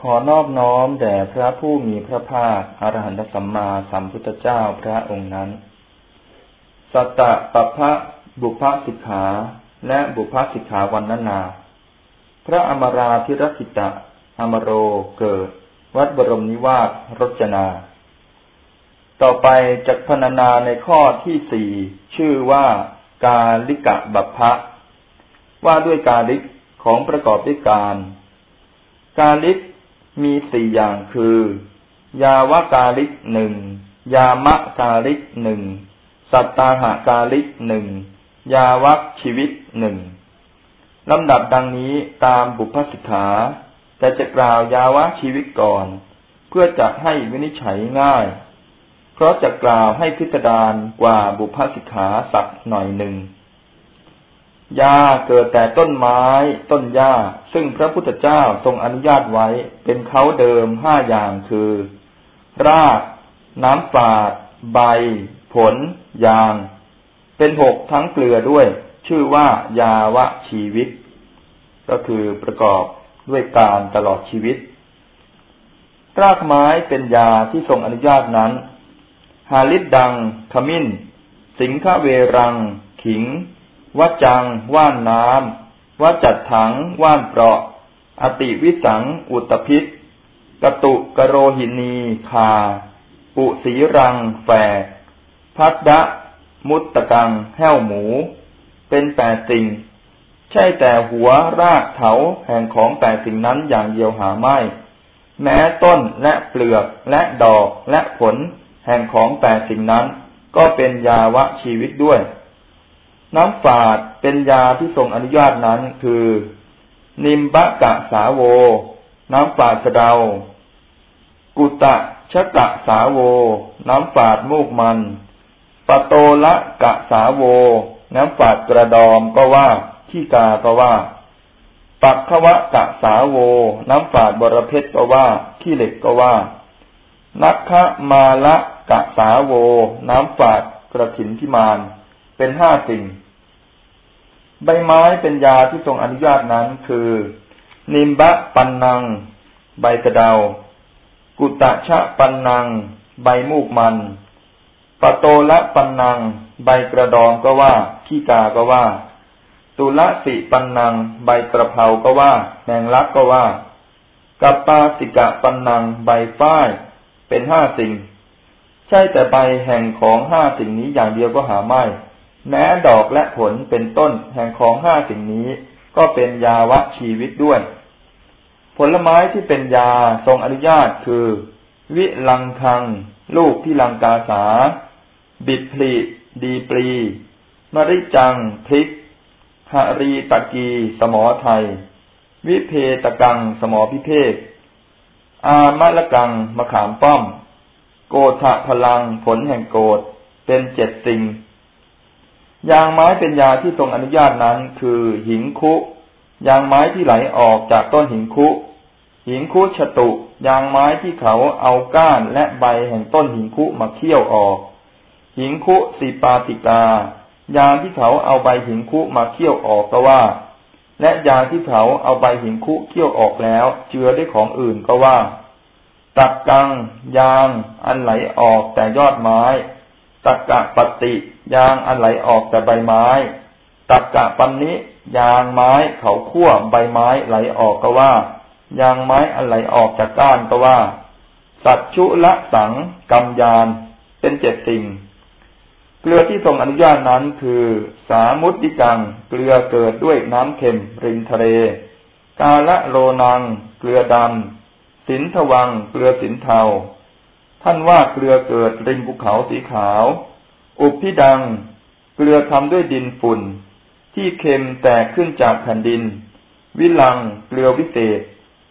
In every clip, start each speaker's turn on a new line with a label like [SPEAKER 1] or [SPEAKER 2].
[SPEAKER 1] ขอนอบน้อมแด่พระผู้มีพระภาคอรหันตสัมมาสัมพุทธเจ้าพระองค์นั้น สัตตะปะพะบุพสิกขาและบุพสิกขาวันนานา พระอมราธิรกิตะ อมโรเกิด วัดบรมนิวาสรจนา ต่อไปจักพนานาในข้อที่สี่ชื่อว่ากาลิกะบัพพะ ว่าด้วยกาลิกของประกอบด้วยการ กาลิก มีสี่อย่างคือ ยาวกาลิกหนึ่งยามะกาลิกหนึ่งสัตตาหากาลิกหนึ่งยาวักชีวิตหนึ่งลำดับดังนี้ตามบุพสิกขาแต่จะกล่าวยาวะชีวิตก่อน เพื่อจะให้วินิจฉัยง่าย เพราะจะกล่าวให้พิสดารกว่าบุพสิกขาสักหน่อยหนึ่ง ยาเกิดแต่ต้นไม้ ต้นหญ้า ซึ่งพระพุทธเจ้าทรงอนุญาตไว้ เป็นเขาเดิมห้าอย่างคือ ราก น้ำฝาด ใบ ผล ยาง เป็นหกทั้งเกลือด้วย ชื่อว่ายาวะชีวิต ก็คือประกอบด้วยการตลอดชีวิต รากไม้เป็นยาที่ทรงอนุญาตนั้น หาลิดดัง ขมิ้น สิงคเวรัง ขิง วัจัง ว่านน้ำวัจัดถัง ว่านเปราะ อติวิสัง อุตพิษกตุกโรหินีคาปุสีรัง แฝกพัดดะ มุตตะกัง แห้วหมู เป็นแปดสิ่ง ใช่แต่หัวรากเถาแห่งของแปดสิ่งนั้นอย่างเดียวหาไม่ แม้ต้นและเปลือกและดอกและผล แห่งของแปดสิ่งนั้น ก็เป็นยาวะชีวิตด้วย น้ำฝาดเป็นยาที่ทรงอนุญาตนั้นคือ นิมบะกะสาโว น้ำฝาดสะเดา กุตะชะกะสาโว น้ำฝาดมูกมัน ปโตละกะสาโว น้ำฝาดกระดอมก็ว่าขี้กาก็ว่า ปักขวะกะสาโว น้ำฝาดบรเพชรก็ว่า ขี้เหล็กก็ว่า นักขะมาละกะสาโว น้ำฝาดกระถินพิมาน เป็นห้าสิ่ง ใบไม้เป็นยาที่ทรงอนุญาตนั้นคือ นิมบะปันนัง ใบกระเดา กุตะชะปันนัง ใบมูกมัน ปะโตละปันนัง ใบกระดองก็ว่า ขี้กาก็ว่า ตุละสิปันนัง ใบกระเพราก็ว่า แมงลักก็ว่า กัปปาสิกะปันนัง ใบฝ้าย เป็นห้าสิ่ง ใช่แต่ใบแห่งของห้าสิ่งนี้อย่างเดียวก็หาไม่ แม้ดอกและผลเป็นต้นแห่งของห้าสิ่งนี้ ก็เป็นยาวะชีวิตด้วย ผลไม้ที่เป็นยาทรงอนุญาตคือ วิลังคัง ลูกที่ลังกาสา บิดพลีดีปรีมริจัง พริกหารีตะกี สมอไทย วิเพตกัง สมอพิเภกอามะละกัง มะขามป้อม โกธะพลังผลแห่งโกดเป็นเจ็ดสิ่ง ยางไม้เป็นยาที่ทรงอนุญาตนั้นคือหิงคุ ยางไม้ที่ไหลออกจากต้นหิงคุ หิงคุชตุ ยางไม้ที่เขาเอาก้านและใบแห่งต้นหิงคุมาเคี่ยวออก หิงคุสีปาติกา ยางที่เขาเอาใบหิงคุมาเคี่ยวออกก็ว่า และยางที่เขาเอาใบหิงคุเคี่ยวออกแล้ว เจือด้วยของอื่นก็ว่าตักกัง ยาง อันไหลออกแต่ยอดไม้ ตักกะปฏิยางอันไหลออกแต่ใบไม้ ตักกะปันนิยางไม้เขาคั่วใบไม้ไหลออกก็ว่า ยางไม้อันไหลออกจากก้านก็ว่า สัตชุละสังกำยาน เป็นเจ็ดสิ่ง เกลือที่ทรงอนุญาตนั้นคือ สามุติกัง เกลือเกิดด้วยน้ำเค็มริมทะเล กาละโลนัง เกลือดำสินทวัง เกลือสินเทา ท่านว่าเกลือเกิดริมภูเขาสีขาว อุปพิดัง เกลือทำด้วยดินฝุ่น ที่เค็มแตกขึ้นจากแผ่นดิน วิลัง เกลือวิเศษ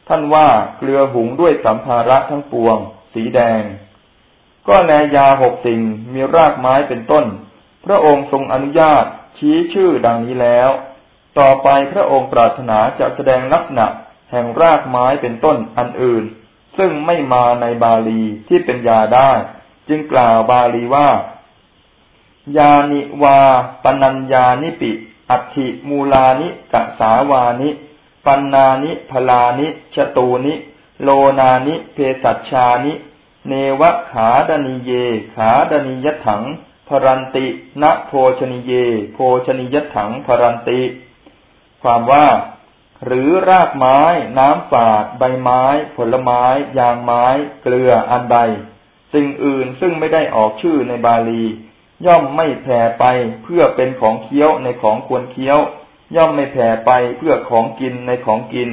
[SPEAKER 1] ท่านว่าเกลือหุงด้วยสัมภาระทั้งปวง สีแดง ก็แลยาหกสิ่งมีรากไม้เป็นต้น พระองค์ทรงอนุญาตชี้ชื่อดังนี้แล้ว ต่อไปพระองค์ปรารถนาจะแสดงลักษณะแห่งรากไม้เป็นต้นอันอื่น ซึ่งไม่มาในบาลีที่เป็นยาได้ จึงกล่าวบาลีว่า ยานิวาปนัญญานิปิ อัติมูลานิกะสาวานิ ปันนานิพลานิชตูนิ โลนานิเพสัชานิ เนวะขาดนิเย ขาดนิยถังพรันติณโพชนิเย โพชนิยถังพรันติ ความว่า หรือรากไม้ น้ำฝาด ใบไม้ ผลไม้ ยางไม้ เกลืออันใด สิ่งอื่นซึ่งไม่ได้ออกชื่อในบาลี ย่อมไม่แผ่ไปเพื่อเป็นของเคี้ยวในของควรเคี้ยว ย่อมไม่แผ่ไปเพื่อของกินในของกิน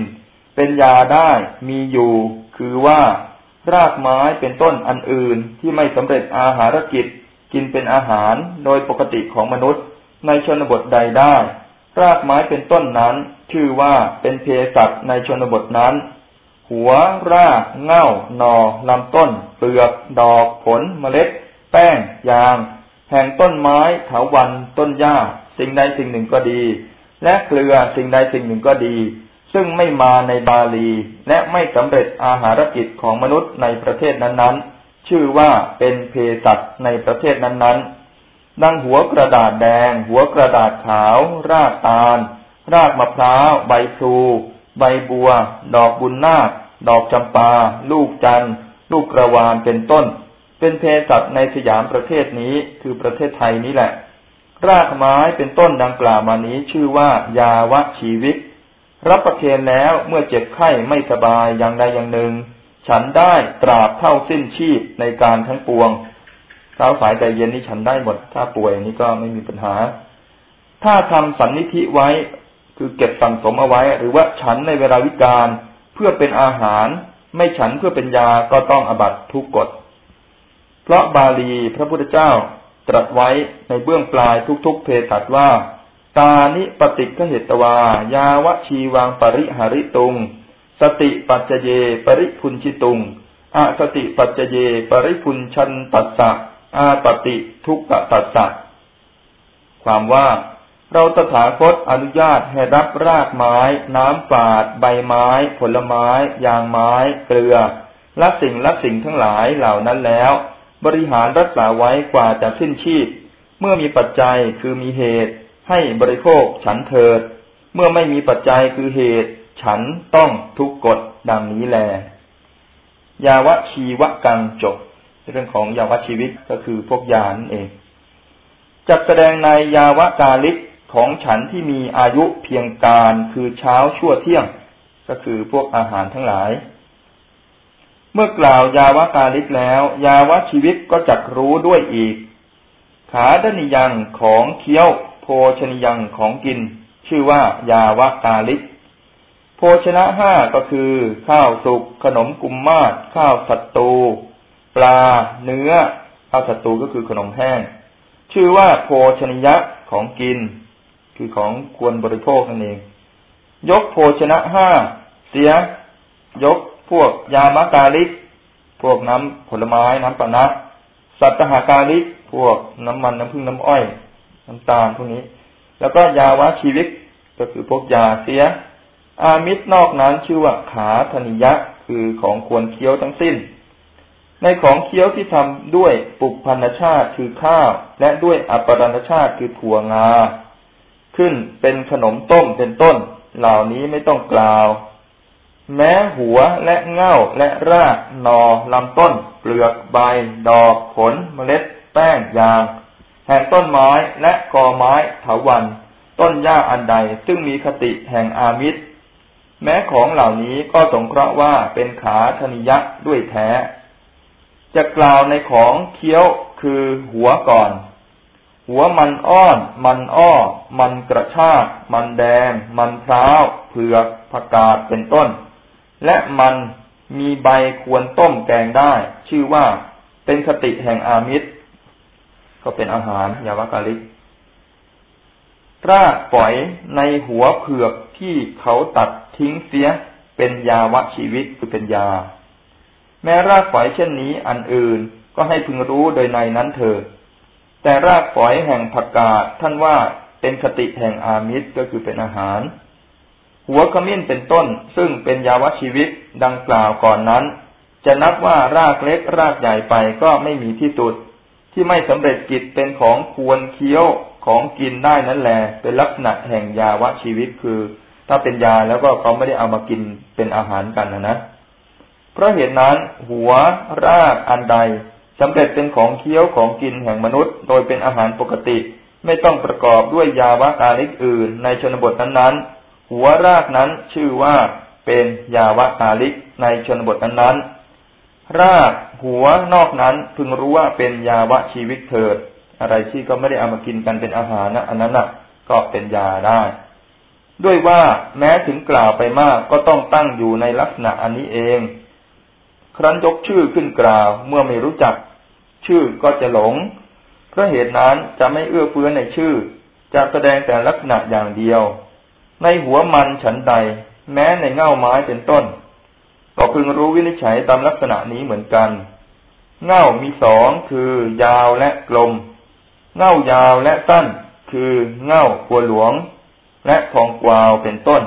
[SPEAKER 1] เป็นยาได้มีอยู่ คือว่ารากไม้เป็นต้นอันอื่นที่ไม่สำเร็จอาหารกิจ กินเป็นอาหารโดยปกติของมนุษย์ ในชนบทใดได้ รากไม้เป็นต้นนั้น ชื่อว่าเป็นเพสัตในชนบทนั้น หัวรากเง่าหนอลำต้น เปลือก ดอกผลเมล็ด แป้ง ยาง แห่งต้นไม้เถาวันต้นหญ้า สิ่งใดสิ่งหนึ่งก็ดี และเกลือสิ่งใดสิ่งหนึ่งก็ดี ซึ่งไม่มาในบาลี และไม่สำเร็จอาหารกิจของมนุษย์ในประเทศนั้นๆ ชื่อว่าเป็นเพสัตในประเทศนั้นๆดังหัวกระดาษแดง หัวกระดาษขาว รากตาล รากมะพร้าว ใบพลู ใบบัว ดอกบุญนาคดอกจำปา ลูกจันลูกกระวานเป็นต้น เป็นเพสัตในสยามประเทศนี้คือประเทศไทยนี้แหละ รากไม้เป็นต้นดังกล่าวมานี้ชื่อว่ายาวะชีวิต รับประเคนแล้วเมื่อเจ็บไข้ไม่สบายอย่างใดอย่างหนึ่ง ฉันได้ตราบเท่าสิ้นชีพในการทั้งปวงเช้าสายแต่เย็นนี้ฉันได้หมด ถ้าป่วยนี้ก็ไม่มีปัญหา ถ้าทำสันนิธิไว้ คือเก็บสั่งสมเอาไว้ หรือว่าฉันในเวลาวิกาลเพื่อเป็นอาหาร ไม่ฉันเพื่อเป็นยาก็ต้องอบัตทุกกฎ เพราะบาลีพระพุทธเจ้าตรัสไว้ในเบื้องปลายทุกๆเพตัดว่า ตานิปติกเหตวา ยาวชีวังปริหาริตุง สติปัจเจเยปริพุนชิตุงอาสติปัจเจเย ปริพุนชันตัสสะอาปติทุกขตัสสะความว่า เราตถาคตอนุญาตให้รับรากไม้ น้ำฝาด ใบไม้ ผลไม้ ยางไม้ เกลือและสิ่งและสิ่งทั้งหลายเหล่านั้นแล้ว บริหารรักษาไว้กว่าจะสิ้นชีพ เมื่อมีปัจจัยคือมีเหตุ ให้บริโภคฉันเถิด เมื่อไม่มีปัจจัยคือเหตุ ฉันต้องทุกกฎดังนี้แล ยาวะชีวกังจบเรื่องของยาวะชีวิตก็คือพวกยานเองจัดแสดงในยาวะกาลิก ของฉันที่มีอายุเพียงการคือเช้าชั่วเที่ยง ก็คือพวกอาหารทั้งหลาย เมื่อกล่าวยาวะกาลิกแล้ว ยาวะชีวิตก็จักรู้ด้วยอีก ขาดนิยังของเคี้ยว โภชนิยังของกิน ชื่อว่ายาวะกาลิกภชนะห้าก็คือ ข้าวสุกขนมกุมมาศข้าวสัตตู ปลา เนื้อข้าวสัตตูก็คือขนมแห้ง ชื่อว่าโภชนิยะของกิน คือของควรบริโภคนั่นเอง ยกโภชนะห้าเสีย ยกพวกยามากาลิก พวกน้ำผลไม้น้ำปนะ สัตหากาลิก พวกน้ำมันน้ำพึ่งน้ำอ้อย น้ำตาลพวกนี้ แล้วก็ยาวะชีวิตก็คือพวกยาเสีย อามิตรนอกนั้นชื่อว่าขาธนิยะคือของควรเคี้ยวทั้งสิ้น ในของเคี้ยวที่ทำด้วยปุกพันชาติคือข้าว และด้วยอัปรณชาติคือถั่วงา ขึ้นเป็นขนมต้มเป็นต้น เหล่านี้ไม่ต้องกล่าว แม้หัวและเง่าและรากนอลำต้น เปลือกใบ ดอกผลเมล็ด แป้งยาง แห่งต้นไม้และกอไม้เถาวัน ต้นหญ้าอันใดซึ่งมีคติแห่งอามิตร แม้ของเหล่านี้ก็สงเคราะห์ว่าเป็นขาธนิยะด้วยแท้ จะกล่าวในของเคี้ยวคือหัวก่อน หัวมันอ้อน มันอ้อ มันกระชาก มันแดง มันพร้าวเผือกผักกาดเป็นต้น และมันมีใบควรต้มแกงได้ ชื่อว่าเป็นคติแห่งอามิตร ก็เป็นอาหารยาวกาลิกรากฝอยในหัวเผือกที่เขาตัดทิ้งเสียเป็นยาวะชีวิตคือเป็นยา แม้รากฝอยเช่นนี้อันอื่นก็ให้พึงรู้โดยในนั้นเถิด แต่รากฝอยแห่งผักกาดท่านว่าเป็นคติแห่งอามิตรก็คือเป็นอาหาร หัวขมิ้นเป็นต้นซึ่งเป็นยาวชีวิตดังกล่าวก่อนนั้น จะนับว่ารากเล็กรากใหญ่ไปก็ไม่มีที่สุด ที่ไม่สำเร็จกิจเป็นของควรเคี้ยวของกินได้นั่นแหละเป็นลักษณะแห่งยาวชีวิตคือ ถ้าเป็นยาแล้วก็เขาไม่ได้เอามากินเป็นอาหารกันนะนะเพราะเหตุนั้นหัวรากอันใด สำเร็จเป็นของเคี้ยวของกินแห่งมนุษย์ โดยเป็นอาหารปกติ ไม่ต้องประกอบด้วยยาวะกาลิกอื่น ในชนบทนั้นๆ หัวรากนั้นชื่อว่าเป็นยาวะกาลิกในชนบทนั้นๆ รากหัวนอกนั้นพึงรู้ว่าเป็นยาวะชีวิตเถิด อะไรที่ก็ไม่ได้เอามากินกันเป็นอาหารนะอันนั้นน่ะก็เป็นยาได้ ด้วยว่าแม้ถึงกล่าวไปมากก็ต้องตั้งอยู่ในลักษณะอันนี้เอง ครั้นยกชื่อขึ้นกล่าวเมื่อไม่รู้จัก ชื่อก็จะหลง เพราะเหตุนั้นจะไม่เอื้อเฟื้อในชื่อ จะแสดงแต่ลักษณะอย่างเดียว ในหัวมันฉันใด แม้ในเง่าไม้เป็นต้น ก็พึงรู้วินิจฉัยตามลักษณะนี้เหมือนกัน เง่ามีสองคือยาวและกลม เง่ายาวและสั้นคือเง่าขัวหลวง และทองกวาวเป็นต้น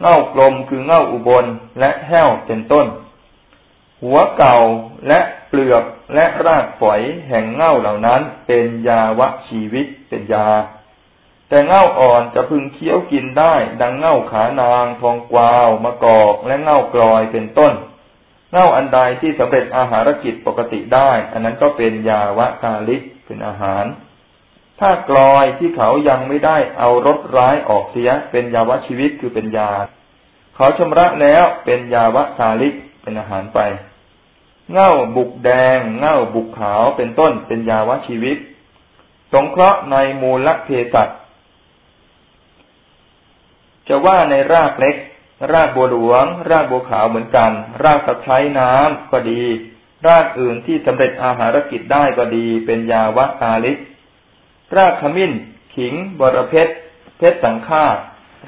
[SPEAKER 1] เง่ากลมคือเง่าอุบลและแห้วเป็นต้น หัวเก่าและ เปลือกและรากฝอยแห่งเง่าเหล่านั้นเป็นยาวะชีวิตเป็นยา แต่เง่าอ่อนจะพึงเคี้ยวกินได้ ดังเง่าขานาง ทองกวาวมะกอกและเง่ากลอยเป็นต้นเง่าอันใดที่สำเร็จอาหารกิจปกติได้ อันนั้นก็เป็นยาวะกาลิกเป็นอาหาร ถ้ากลอยที่เขายังไม่ได้เอารสร้ายออกเสีย เป็นยาวะชีวิตคือเป็นยา เขาชำระแล้วเป็นยาวะกาลิกเป็นอาหารไป เง่าบุกแดง เง่าบุกขาวเป็นต้นเป็นยาวะชีวิต สงเคราะห์ในมูลเพสัตจะว่าในรากเล็ก รากบัวหลวง รากบัวขาวเหมือนกัน รากตะไคร้น้ำก็ดี รากอื่นที่สำเร็จอาหารกิจได้ก็ดีเป็นยาวะกาลิก รากขมิ้น ขิง บรเพชรเพชรสังฆา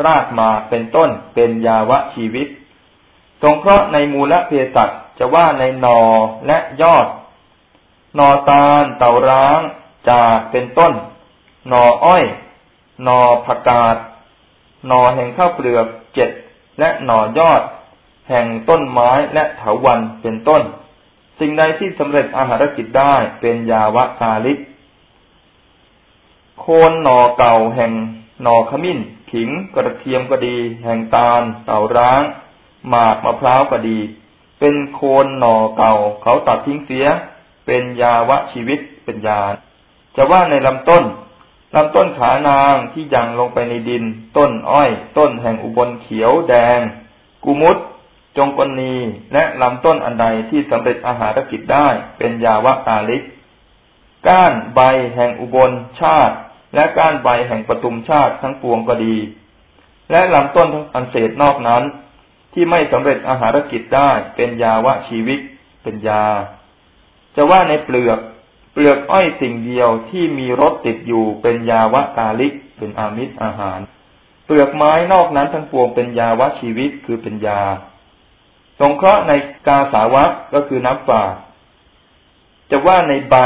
[SPEAKER 1] รากมาเป็นต้นเป็นยาวะชีวิต สงเคราะห์ในมูลเพสัต จะว่าในนอและยอด นอตาลเต่าร้างจากเป็นต้น นออ้อย นอผักกาดนอแห่งข้าวเปลือกเจ็ดและนอยอด แห่งต้นไม้และเถาวันเป็นต้น สิ่งใดที่สำเร็จอาหารกิจได้เป็นยาวะกาลิก โคนหนอเก่าแห่งหนอขมิ้นผิงกระเทียมก็ดี แห่งตาลเต่าร้าง หมากมะพร้าวก็ดี เป็นโคนหน่อเก่า เขาตัดทิ้งเสีย เป็นยาวะชีวิตเป็นยา จะว่าในลำต้นลำต้นขานางที่ยังลงไปในดิน ต้นอ้อย ต้นแห่งอุบลเขียวแดง กุมุตจงกนีและลำต้นอันใดที่สำเร็จอาหารกิจได้เป็นยาวะตาลิก ก้านใบแห่งอุบลชาติ และก้านใบแห่งปทุมชาติทั้งปวงก็ดี และลำต้นทั้งอันเศษนอกนั้น ที่ไม่สำเร็จอาหารกิจได้เป็นยาวะชีวิต เป็นยา จะว่าในเปลือก เปลือกอ้อยสิ่งเดียวที่มีรสติดอยู่เป็นยาวะกาลิก เป็นอามิตรอาหาร เปลือกไม้นอกนั้นทั้งปวงเป็นยาวะชีวิตคือเป็นยาสงเคราะห์ในกาสาวะก็คือน้ำฝาจะว่าในใบ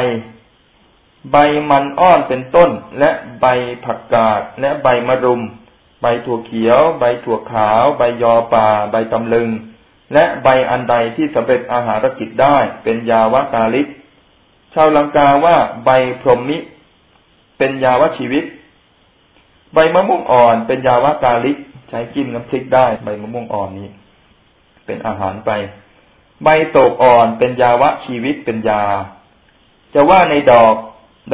[SPEAKER 1] ใบมันอ้อนเป็นต้น และใบผักกาดและใบมะรุม ใบถั่วเขียว ใบถั่วขาว ใบยอป่า ใบตำลึง และใบอันใดที่สำเร็จอาหารกิจได้เป็นยาวกาลิก ชาวลังกาว่าใบพรหมิ เป็นยาวชีวิต ใบมะม่วงอ่อนเป็นยาวกาลิก ใช้กินน้ำพริกได้ใบมะม่วงอ่อนนี้ เป็นอาหารไป ใบโตกอ่อนเป็นยาวะชีวิตเป็นยา จะว่าในดอก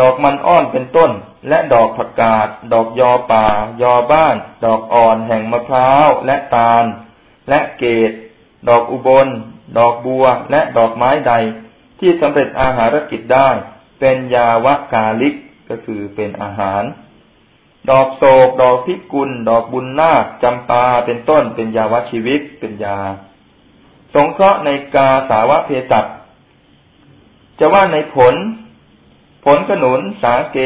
[SPEAKER 1] ดอกมันอ้อนเป็นต้น และดอกผักกาด ดอกยอป่า ยอบ้าน ดอกอ่อนแห่งมะพร้าวและตาล และเกตดอกอุบล ดอกบัว และดอกไม้ใด ที่สำเร็จอาหารกิจได้ เป็นยาวะกาลิกก็คือเป็นอาหาร ดอกโศก ดอกพิกุล ดอกบุญนาคจำปาเป็นต้นเป็นยาวะชีวิตเป็นยา สงเคราะห์ในกาสาวะเพศัตจะว่าในผล ผลขนุน สาเก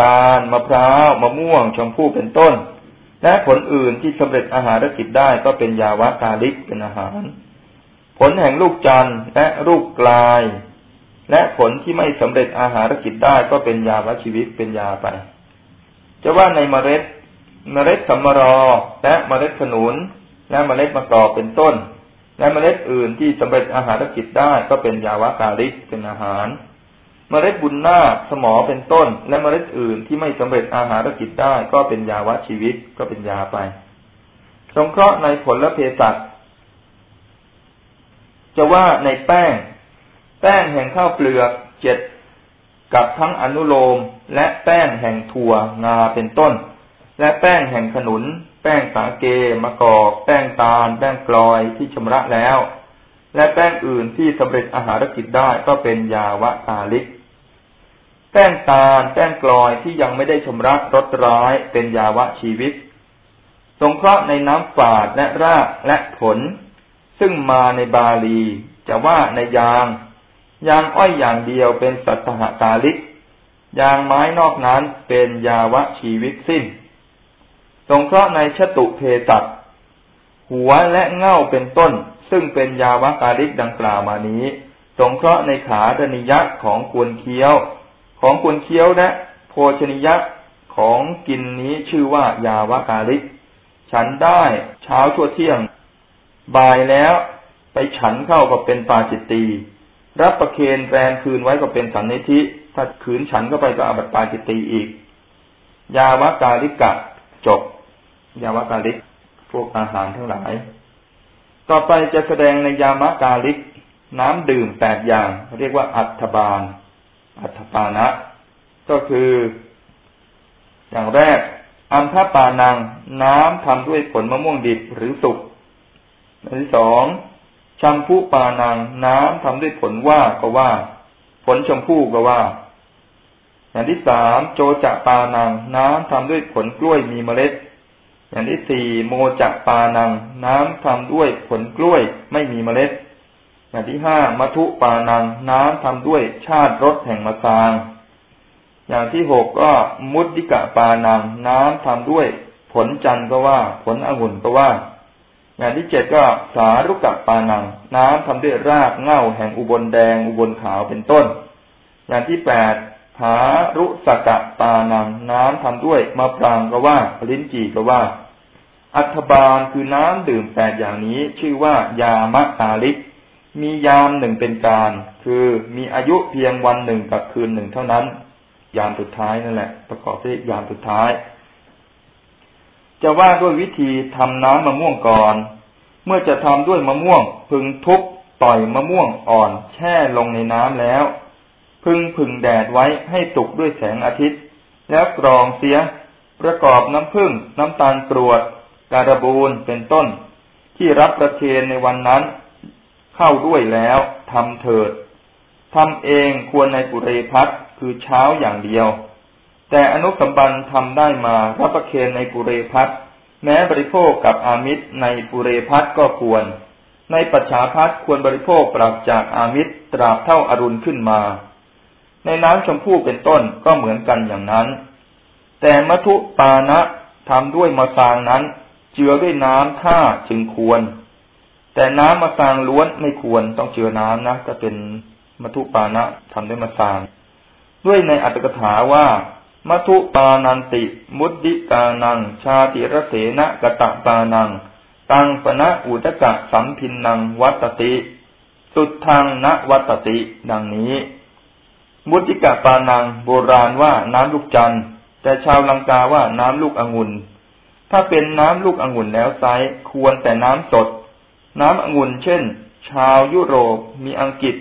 [SPEAKER 1] ตาล มะพร้าว มะม่วง ชมพู่เป็นต้น และผลอื่นที่สำเร็จอาหารกิจได้ก็เป็นยาวะกาลิกเป็นอาหาร ผลแห่งลูกจันทร์และลูกกลาย และผลที่ไม่สำเร็จอาหารกิจได้ก็เป็นยาวะชีวิตเป็นยาไป จะว่าในเมล็ด เมล็ดสัมมรอ และเมล็ดขนุน และเมล็ดมะกอกเป็นต้น และเมล็ดอื่นที่สำเร็จอาหารกิจได้ก็เป็นยาวะกาลิกเป็นอาหาร เมล็ดบุญนาสมอเป็นต้น และเมล็ดอื่นที่ไม่สำเร็จอาหารกิจได้ ก็เป็นยาวะชีวิตก็เป็นยาไป สงเคราะห์ในผลและเพศัตจะว่าในแป้ง แป้งแห่งข้าวเปลือกเจ็ดกับทั้งอนุโลม และแป้งแห่งถั่วงาเป็นต้น และแป้งแห่งขนุน แป้งสาเกมะกอกแป้งตาล แป้งกลอยที่ชำระแล้ว และแป้งอื่นที่สำเร็จอาหารกิจได้ก็เป็นยาวะกาลิก แป้งตาลแป้งกลอยที่ยังไม่ได้ชำระรสร้ายเป็นยาวะชีวิต สงเคราะห์ในน้ำฝาดและรากและผล ซึ่งมาในบาลี จะว่าในยาง ยางอ้อยอย่างเดียวเป็นสัตหกาลิก ยางไม้นอกนั้นเป็นยาวะชีวิตสิ้น สงเคราะห์ในชตุเพตัดหัวและเง่าเป็นต้น ซึ่งเป็นยาวะกาลิกดังกล่าวมานี้ สงเคราะห์ในขาดนิยะของกวนเคี้ยว ของกวนเคี้ยวและโภชนิยะของกินนี้ชื่อว่ายาวะกาลิก ฉันได้เช้าชั่วเที่ยง บ่ายแล้วไปฉันเข้าก็เป็นปาจิตตี รับประเคนแฟนคืนไว้ก็เป็นสันนิธิ ถ้าขืนฉันเข้าไปก็อาบัติปาจิตตีอีก ยาวกาลิกะจบ ยาวกาลิก พวกอาหารทั้งหลาย ต่อไปจะแสดงในยามกาลิก น้ำดื่มแปดอย่าง เรียกว่าอัฐบาล อัฐปานะ ก็คือ อย่างแรก อัมพปานัง น้ำทำด้วยผลมะม่วงดิบหรือสุกอันที่สองชัมพูปานัง น้ำทำด้วยผลว่าก็ว่า ผลชมพู่ก็ว่า อย่างที่สามโจจะปานัง น้ำทำด้วยผลกล้วยมีเมล็ด อย่างที่สี่โมจะปานัง น้ำทำด้วยผลกล้วยไม่มีเมล็ด อย่างที่ห้ามัทุปานังน้ำทำด้วยชาติรสแห่งมะซาง อย่างที่หกก็มุดดิกะปานังน้ำทำด้วยผลจันทร์ก็ว่า ผลองุ่นก็ว่า อย่างที่เจ็ดก็สารุกะปานัง น้ำทำด้วยรากเง่าแห่งอุบลแดงอุบลขาวเป็นต้น อย่างที่แปดหารุสกะปานังน้ำทำด้วยมะปรางก็ว่า ลิ้นจีก็ว่า อัฐบาลคือน้ำดื่มแปดอย่างนี้ชื่อว่ายามะอาลิก มียามหนึ่งเป็นการ คือมีอายุเพียงวันหนึ่งกับคืนหนึ่งเท่านั้น ยามสุดท้ายนั่นแหละ ประกอบด้วยยามสุดท้าย จะว่าด้วยวิธีทำน้ำมะม่วงก่อน เมื่อจะทำด้วยมะม่วง พึงทุบต่อยมะม่วงอ่อน แช่ลงในน้ำแล้ว พึงพึงแดดไว้ให้ตกด้วยแสงอาทิตย์ แล้วกรองเสียประกอบน้ำผึ้งน้ำตาลกรวด การบูนเป็นต้น ที่รับประเคนในวันนั้น เข้าด้วยแล้วทำเถิดทำเองควรในปุเรพัทคือเช้าอย่างเดียว แต่อนุสัมบันทำได้มารับประเคนในปุเรพัทแม้บริโภคกับอามิตรในปุเรพัทก็ควร ในปัจฉาพัทควรบริโภคปราบจากอามิตรตราบเท่าอารุณขึ้นมา ในน้ำชมพู่เป็นต้นก็เหมือนกันอย่างนั้น แต่มัทุปานะทำด้วยมะซางนั้น เจือด้วยน้ำท่าจึงควร แต่น้ำมะซางล้วนไม่ควรต้องเจือน้ำนะก็เป็นมัทุปานะทำด้วยมะซาง ด้วยในอัตถกถาว่ามัทุปานันติ มุดดิกานัง ชาติรเสนะกะตะปานัง ตังปณะอุตกะสัมพินนังวัตติ สุดทางณวัตติ ดังนี้ มุติกะปานัง โบราณว่าน้ำลูกจันทร์แต่ชาวลังกาว่าน้ำลูกองุ่น ถ้าเป็นน้ำลูกองุ่นแล้วไซควรแต่น้ำสด น้ำองุ่นเช่น ชาวยุโรปมีอังกฤษ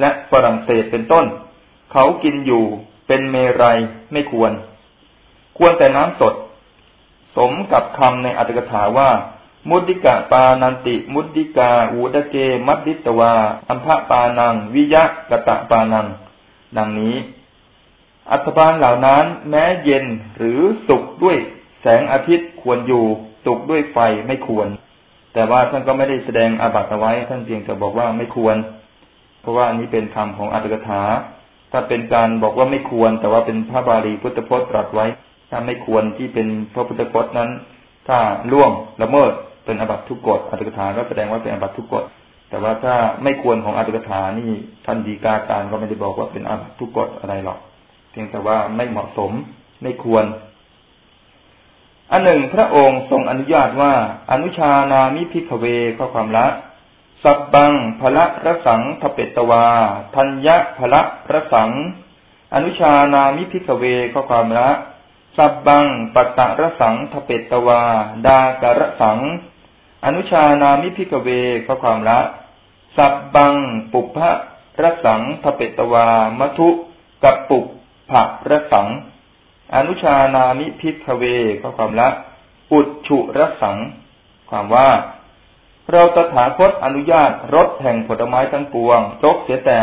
[SPEAKER 1] และฝรั่งเศสเป็นต้น เขากินอยู่เป็นเมรัยไม่ควร ควรแต่น้ำสด สมกับคำในอัตถกถาว่า มุติกะปานันติ มุติกาอูดเก มัดดิตวา อัมพะปานัง วิยะกะตะปานัง ดังนี้ อัตบาลเหล่านั้น แม้เย็นหรือสุกด้วยแสงอาทิตย์ควรอยู่ สุกด้วยไฟไม่ควร แต่ว่าท่านก็ไม่ได้แสดงอาบัติเอาไว้ ท่านเพียงแต่บอกว่าไม่ควร เพราะว่าอันนี้เป็นคำของอัตถกถา ถ้าเป็นการบอกว่าไม่ควร แต่ว่าเป็นพระบาลีพุทธพจน์ตรัสไว้ ถ้าไม่ควรที่เป็นพระพุทธพจน์นั้น ถ้าล่วงละเมิดเป็นอบัตทุกกฎอัตถกถาก็แสดงว่าเป็นอบัตทุกกฎแต่ว่าถ้าไม่ควรของอัตถกถานี่ท่านดีกาการก็ไม่ได้บอกว่าเป็นอบัตทุกกฎอะไรหรอก เพียงแต่ว่าไม่เหมาะสมไม่ควร อันหนึ่งพระองค์ทรงอนุญาตว่า อนุชานามิพิกเวข้อความละสับบังพละระสังทเปตวา ทัญญะพละระสัง อนุชานามิ ภิกขเวข้อความละสัพพังปัตตะระสัง ฐเปตวา ฑากะระสัง อนุชานามิ ภิกขเว ข้อความละ สัพพัง ปุปผะระสัง ฐเปตวา มธุกะปุปผะระสัง อนุชานามิ ภิกขเวข้อความละ อุจฉุระสัง ความว่า เราตถาคตอนุญาตรสแห่งผลไม้ทั้งปวงยกเสียแต่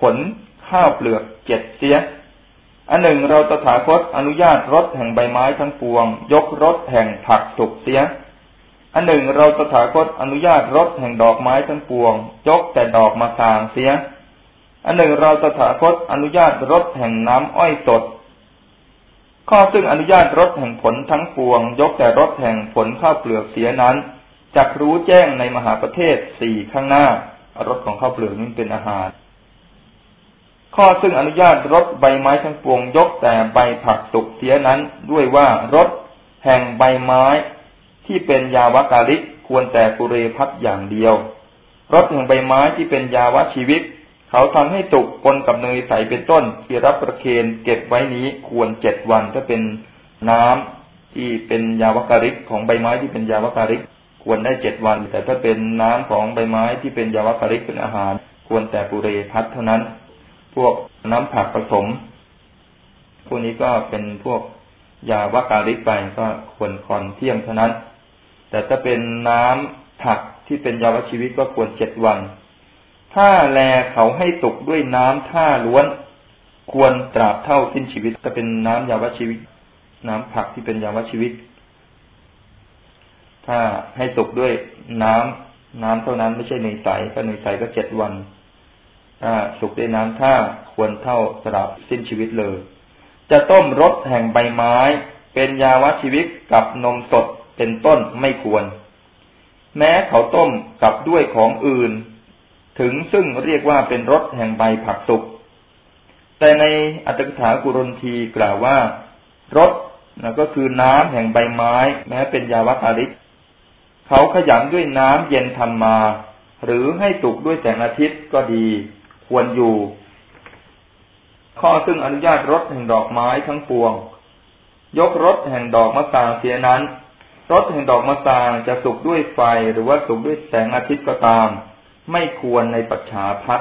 [SPEAKER 1] ผลข้าวเปลือกเจ็ดเสีย อันหนึ่งเราตถาคตอนุญาตรถแห่งใบไม้ทั้งปวง ยกรถแห่งผักสุกเสีย อันหนึ่งเราตถาคตอนุญาตรถแห่งดอกไม้ทั้งปวง ยกแต่ดอกมาสางเสีย อันหนึ่งเราตถาคตอนุญาตรสแห่งน้ำอ้อยสด ข้อซึ่งอนุญาตรสแห่งผลทั้งปวง ยกแต่รสแห่งผลข้าวเปลือกเสียนั้นจักรู้แจ้งในมหาประเทศสี่ข้างหน้ารสของข้าวเปลือกนี้เป็นอาหาร ข้อซึ่งอนุญาตรสใบไม้ทั้งปวง ยกแต่ใบผักสุกเสียนั้น ด้วยว่ารสแห่งใบไม้ที่เป็นยาวกาลิกควรแต่กุเรพัดอย่างเดียวรสแห่งใบไม้ที่เป็นยาวชีวิต เขาทำให้ตุกปนกับเนยใสเป็นต้นที่รับประเคนเก็บไว้นี้ควรเจ็ดวันถ้าเป็นน้ำที่เป็นยาวการิกของใบไม้ที่เป็นยาวการิกควรได้เจ็ดวัน แต่ถ้าเป็นน้ำของใบไม้ที่เป็นยาวการิกเป็นอาหาร ควรแต่ปุเรพัดเท่านั้น พวกน้ำผักผสมพวกนี้ก็เป็นพวกยาวการิกไปก็ควรคอนเที่ยงเท่านั้น แต่ถ้าเป็นน้ำผักที่เป็นยาวชีวิตก็ควรเจ็ดวัน ถ้าแลเขาให้ตกด้วยน้ำท่าล้วน ควรตราบเท่าสิ้นชีวิตจะเป็นน้ำยาวชีวิต น้ำผักที่เป็นยาวชีวิต ถ้าให้ตกด้วยน้ำน้ำเท่านั้นไม่ใช่เนยใสก็เนยใสก็เจ็ดวันถ้าสุกด้วยน้ำท่าควรเท่าตราบสิ้นชีวิตเลย จะต้มรสแห่งใบไม้ เป็นยาวชีวิตกับนมสดเป็นต้นไม่ควร แม้เขาต้มกับด้วยของอื่น ถึงซึ่งเรียกว่าเป็นรสแห่งใบผักสุก แต่ในอัตถกถากุรนทีกล่าวว่ารสนะก็คือน้ำแห่งใบไม้แม้เป็นยาวัคาริกเขาขยำด้วยน้ำเย็นทำมา หรือให้สุกด้วยแสงอาทิตย์ก็ดี ควรอยู่ ข้อซึ่งอนุญาตรสแห่งดอกไม้ทั้งปวง ยกรสแห่งดอกมะสางเสียนั้นรสแห่งดอกมะสางจะสุกด้วยไฟหรือว่าสุกด้วยแสงอาทิตย์ก็ตาม ไม่ควรในปัจฉาพัด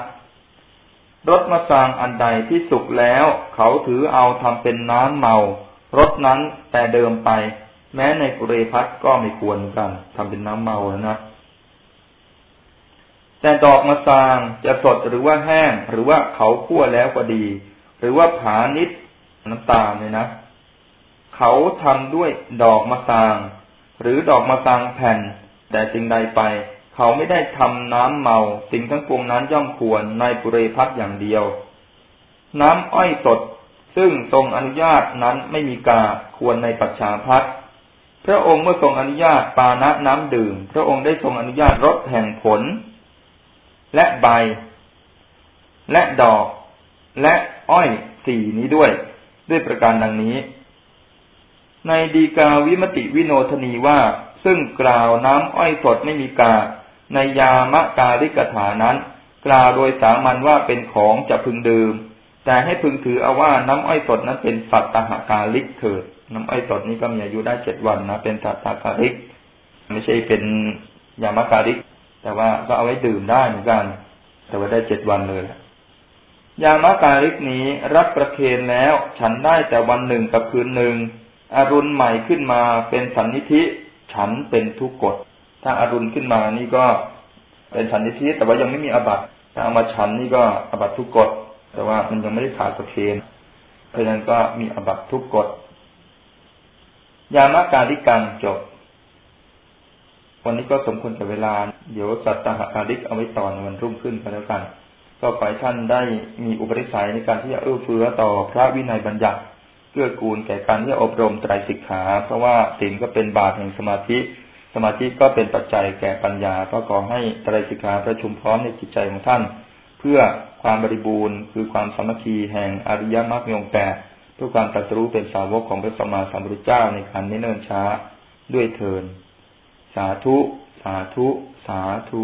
[SPEAKER 1] รสมะสางอันใดที่สุกแล้ว เขาถือเอาทำเป็นน้ำเมารสนั้นแต่เดิมไป แม้ในกุเรพัดก็ไม่ควรกันทำเป็นน้ำเมาแล้วนะแต่ดอกมะสางจะสดหรือว่าแห้ง หรือว่าเขาคั่วแล้วก็ดี หรือว่าผานิดน้ำตาลเนี่ยนะ เขาทำด้วยดอกมะสาง หรือดอกมะสางแผ่น แต่สิ่งใดไป เขาไม่ได้ทำน้ำเมา สิ่งทั้งปวงนั้นย่อมควรในปุเรพัทอย่างเดียว น้ำอ้อยสด ซึ่งทรงอนุญาตนั้นไม่มีกาควรในปัจฉาพัทพระองค์เมื่อทรงอนุญาตปานะน้ำดื่ม พระองค์ได้ทรงอนุญาตรสแห่งผล และใบ และดอก และอ้อยสี่นี้ด้วย ด้วยประการดังนี้ ในดีกาวิมติวิโนทนีว่าซึ่งกล่าวน้ำอ้อยสดไม่มีกา ในยามะกาลิกถานั้น กล่าวโดยสามัญว่าเป็นของจะพึงดื่ม แต่ให้พึงถือเอาว่าน้ำอ้อยสดนั้นเป็นสัตตหากาลิกเถิดน้ำอ้อยสดนี้ก็มีอายุได้เจ็ดวันนะเป็นสัตตากาลิก ไม่ใช่เป็นยามะกาลิก แต่ว่าก็เอาไว้ดื่มได้เหมือนกัน แต่ว่าได้เจ็ดวันเลยยามะกาลิกนี้รับประเคนแล้ว ฉันได้แต่วันหนึ่งกับคืนหนึ่งอรุณใหม่ขึ้นมาเป็นสันนิธิ ฉันเป็นทุกกฎ ถ้าอารุณขึ้นมานี่ก็เป็นฉันนิทิแต่ว่ายังไม่มีอบัตถ้าเอามาฉันนี่ก็อบัตทุกกฎแต่ว่ามันยังไม่ได้ขาดสะเคนเพราะฉะนั้นก็มีอบัตทุกกฎยามาการิกังจบ วันนี้ก็สมควรกับเวลา เดี๋ยวสัตตหาการิกเอาไว้ต่อนวันรุ่งขึ้นกันแล้วกัน ก็ขอให้ท่านได้มีอุปนิสัยในการที่จะเอื้อเฟื้อต่อพระวินัยบัญญัติเกื้อกูลแก่การที่จะอบรมไตรสิกขา เพราะว่าศีลก็เป็นบาตแห่งสมาธิ สมาธิก็เป็นปัจจัยแก่ปัญญาก็ขอให้ไตรสิกขาประชุมพร้อมในจิตใจของท่าน เพื่อความบริบูรณ์ คือความสามัคคีแห่งอริยมรรคยงแปดเพื่อความตรัสรู้เป็นสาวกของพระสัมมาสัมพุทธเจ้าในการไม่เนิ่นช้าด้วยเทิน สาธุ สาธุ สาธุ